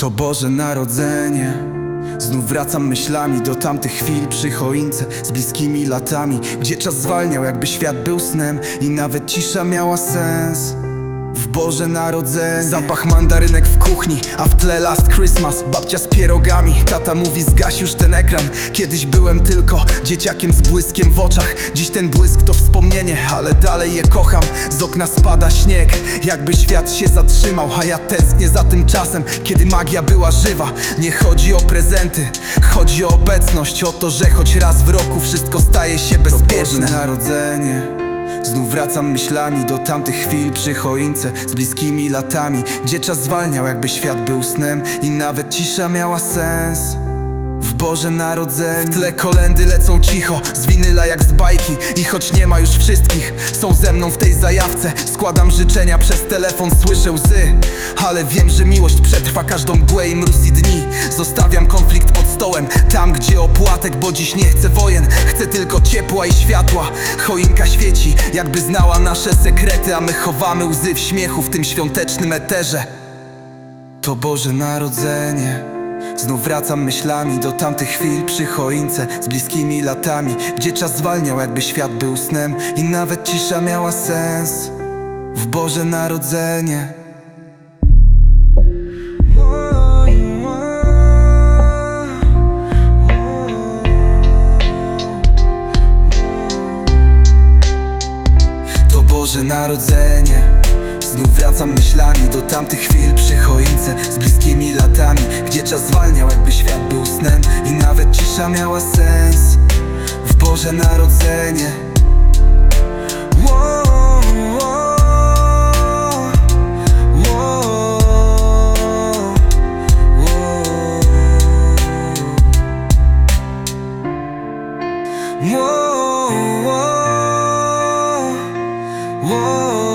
To Boże Narodzenie. Znów wracam myślami do tamtych chwil przy choince Z bliskimi latami Gdzie czas zwalniał jakby świat był snem I nawet cisza miała sens w Boże Narodzenie. Zapach mandarynek w kuchni, a w tle Last Christmas. Babcia z pierogami, tata mówi zgaś już ten ekran. Kiedyś byłem tylko dzieciakiem z błyskiem w oczach. Dziś ten błysk to wspomnienie, ale dalej je kocham. Z okna spada śnieg, jakby świat się zatrzymał A ja tęsknię za tym czasem, kiedy magia była żywa. Nie chodzi o prezenty, chodzi o obecność O to, że choć raz w roku wszystko staje się bezpieczne Boże Narodzenie Znów wracam myślami do tamtych chwil przy choince Z bliskimi latami, gdzie czas zwalniał jakby świat był snem I nawet cisza miała sens. W Boże Narodzenie. W tle kolendy lecą cicho Z winyla jak z bajki I choć nie ma już wszystkich Są ze mną w tej zajawce. Składam życzenia przez telefon Słyszę łzy Ale wiem, że miłość przetrwa każdą mgłę i mróz i dni. Zostawiam konflikt stołem. Tam gdzie opłatek Bo dziś nie chcę wojen. Chcę tylko ciepła i światła. Choinka świeci Jakby znała nasze sekrety A my chowamy łzy w śmiechu W tym świątecznym eterze. To Boże Narodzenie. Znów wracam myślami do tamtych chwil przy choince Z bliskimi latami, gdzie czas zwalniał jakby świat był snem I nawet cisza miała sens. W Boże Narodzenie Boże Narodzenie Znów wracam myślami do tamtych chwil przy choince Z bliskimi latami, gdzie czas zwalniał jakby świat był snem I nawet cisza miała sens W Boże Narodzenie. Wow. Whoa.